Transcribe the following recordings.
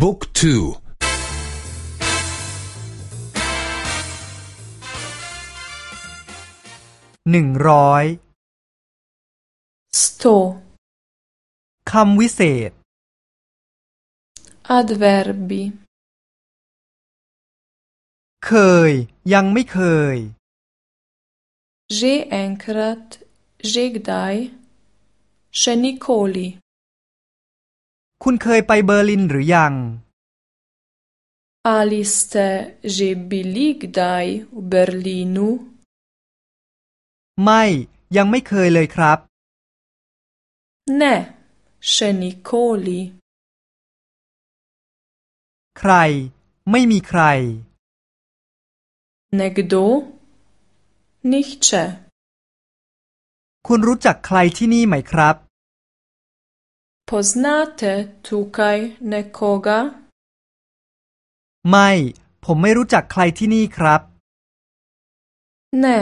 บุ๊กทูหนึ่งร้อยสโตคำวิเศษ adverbi เคย ยังไม่เคย že enkrat že kdaj še nikoli คุณเคยไปเบอร์ลินหรือยัง Ali ste že bili kdaj v Berlinu ไม่ยังไม่เคยเลยครับ Ne še nikoli ใคร ไม่มีใคร Nekdo Nihče คุณรู้จักใครที่นี่ไหมครับ Poznate tukaj nekoga ไม่ ผมไม่รู้จักใครที่นี่ครับ Ne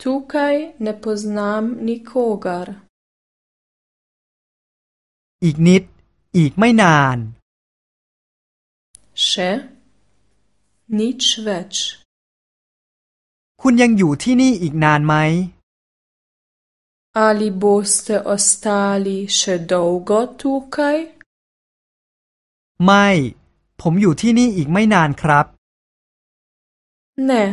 Tukaj ne poznam nikogar อีกนิด อีกไม่นาน Še Nič več คุณยังอยู่ที่นี่อีกนานไหม Ali boste ostali še dolgo tukaj? ไม่ ผมอยู่ที่นี่อีกไม่นานครับ Ne,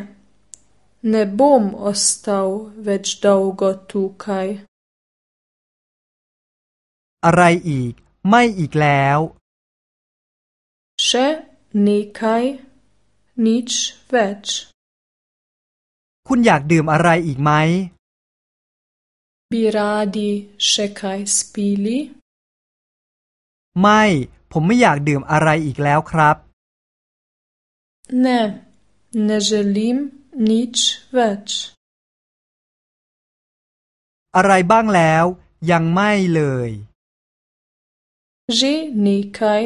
ne bom ostal več dolgo tukaj. อะไรอีก ไม่อีกแล้ว Še nekaj, nič več. คุณอยากดื่มอะไรอีกไหม Bi radi še kaj spili? ไม่ ผมไม่อยากดื่มอะไรอีกแล้วครับ Ne, ne želim nič več. อะไรบ้างแล้ว ยังไม่เลย Že nekaj,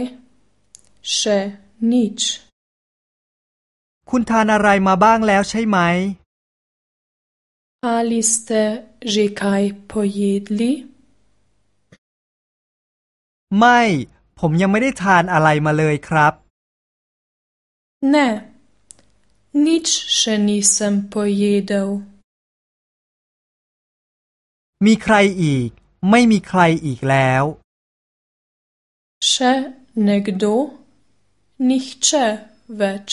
še nič. คุณทานอะไรมาบ้างแล้วใช่ไหม Ali ste že kaj pojedli? ไม่ ผมยังไม่ได้ทานอะไรมาเลยครับ Ne, nič še nisem pojedel. มีใครอีก ไม่มีใครอีกแล้ว Še nekdo? Nihče več.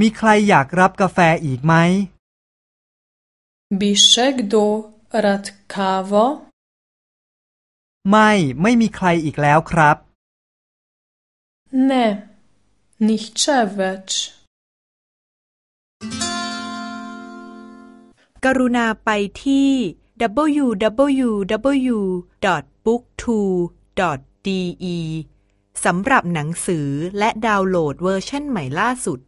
มีใครอยากรับกาแฟอีกไหม Bi še kdo rad kavo? ไม่ ไม่มีใครอีกแล้วครับ Ne, nihče več. กรุณาไปที่ www.booktwo.de สำหรับหนังสือและดาวน์โหลดเวอร์ชันใหม่ล่าสุด